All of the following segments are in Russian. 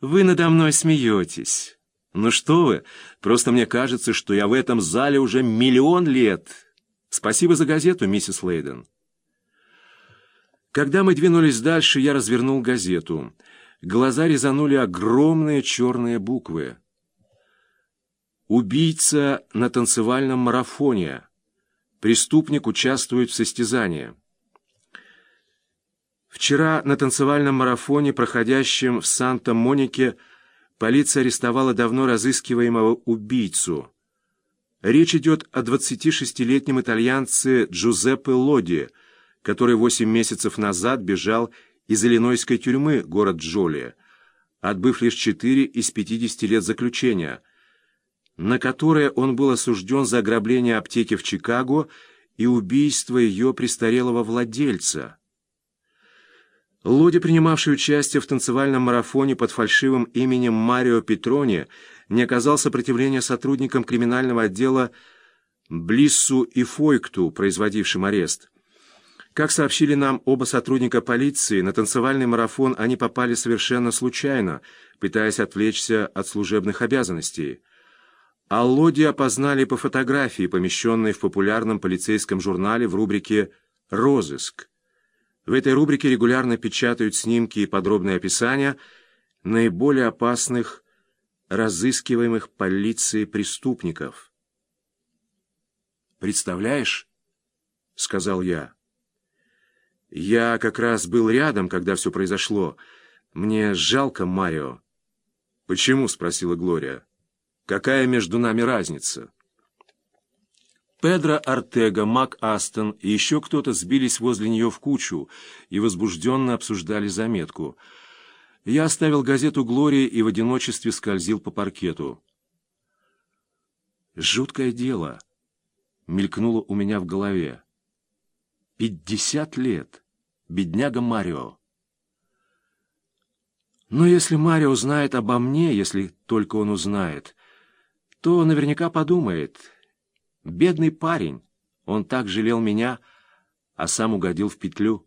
Вы надо мной смеетесь. Ну что вы, просто мне кажется, что я в этом зале уже миллион лет. Спасибо за газету, миссис Лейден. Когда мы двинулись дальше, я развернул газету. Глаза резанули огромные черные буквы. Убийца на танцевальном марафоне. Преступник участвует в состязании. Вчера на танцевальном марафоне, проходящем в Санта-Монике, полиция арестовала давно разыскиваемого убийцу. Речь идет о 26-летнем итальянце Джузеппе Лоди, который 8 месяцев назад бежал из иллинойской тюрьмы город Джолия, отбыв лишь 4 из 50 лет заключения – на которое он был осужден за ограбление аптеки в Чикаго и убийство ее престарелого владельца. Лоди, принимавший участие в танцевальном марафоне под фальшивым именем Марио Петрони, не оказал сопротивления сотрудникам криминального отдела Блиссу и Фойкту, производившим арест. Как сообщили нам оба сотрудника полиции, на танцевальный марафон они попали совершенно случайно, пытаясь отвлечься от служебных обязанностей. А Лоди опознали по фотографии, помещенной в популярном полицейском журнале в рубрике «Розыск». В этой рубрике регулярно печатают снимки и подробные описания наиболее опасных, разыскиваемых полицией преступников. «Представляешь?» — сказал я. «Я как раз был рядом, когда все произошло. Мне жалко Марио». «Почему?» — спросила Глория. Какая между нами разница? Педро Артега, Мак Астон и еще кто-то сбились возле нее в кучу и возбужденно обсуждали заметку. Я оставил газету «Глория» и в одиночестве скользил по паркету. «Жуткое дело!» — мелькнуло у меня в голове. «Пятьдесят лет! Бедняга Марио!» Но если Марио знает обо мне, если только он узнает, то наверняка подумает, бедный парень, он так жалел меня, а сам угодил в петлю.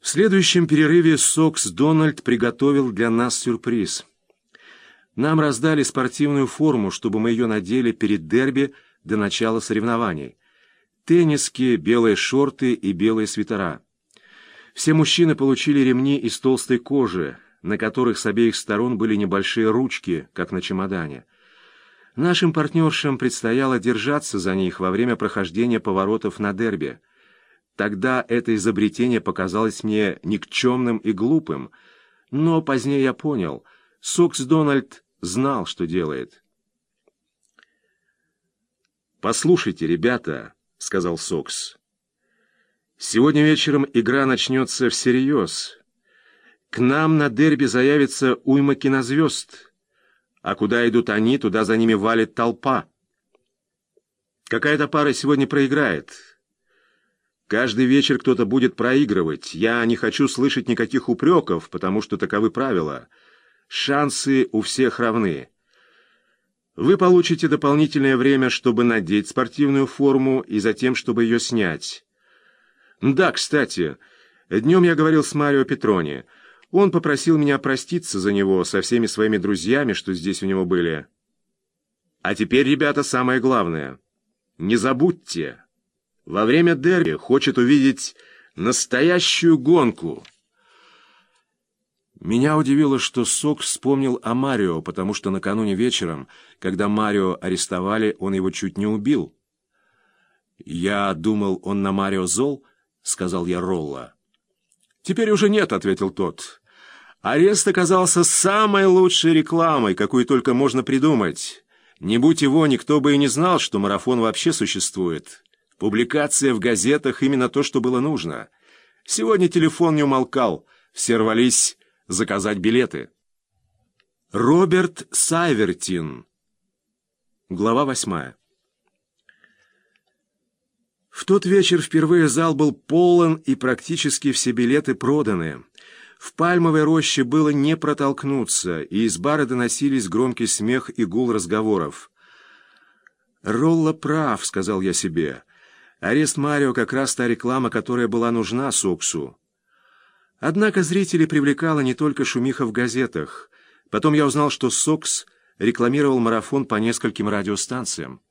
В следующем перерыве Сокс Дональд приготовил для нас сюрприз. Нам раздали спортивную форму, чтобы мы ее надели перед дерби до начала соревнований. Тенниски, белые шорты и белые свитера. Все мужчины получили ремни из толстой кожи, на которых с обеих сторон были небольшие ручки, как на чемодане. Нашим партнершам предстояло держаться за них во время прохождения поворотов на дерби. Тогда это изобретение показалось мне никчемным и глупым, но позднее я понял, Сокс Дональд знал, что делает. «Послушайте, ребята», — сказал Сокс, — «сегодня вечером игра начнется всерьез». К нам на дерби заявится уйма кинозвезд, а куда идут они, туда за ними валит толпа. Какая-то пара сегодня проиграет. Каждый вечер кто-то будет проигрывать. Я не хочу слышать никаких упреков, потому что таковы правила. Шансы у всех равны. Вы получите дополнительное время, чтобы надеть спортивную форму и затем, чтобы ее снять. Да, кстати, днем я говорил с Марио Петрони — он попросил меня проститься за него со всеми своими друзьями, что здесь у него были. А теперь, ребята, самое главное. Не забудьте, во время дерби хочет увидеть настоящую гонку. Меня удивило, что Сок вспомнил о Марио, потому что накануне вечером, когда Марио арестовали, он его чуть не убил. «Я думал, он на Марио зол», — сказал я Ролла. «Теперь уже нет», — ответил тот. «Арест оказался самой лучшей рекламой, какую только можно придумать. Не будь его, никто бы и не знал, что марафон вообще существует. Публикация в газетах именно то, что было нужно. Сегодня телефон не умолкал, все рвались заказать билеты». Роберт Сайвертин. Глава восьмая. Тот вечер впервые зал был полон, и практически все билеты проданы. В пальмовой роще было не протолкнуться, и из бара доносились громкий смех и гул разговоров. «Ролла прав», — сказал я себе. «Арест Марио как раз та реклама, которая была нужна Соксу». Однако зрителей привлекала не только шумиха в газетах. Потом я узнал, что Сокс рекламировал марафон по нескольким радиостанциям.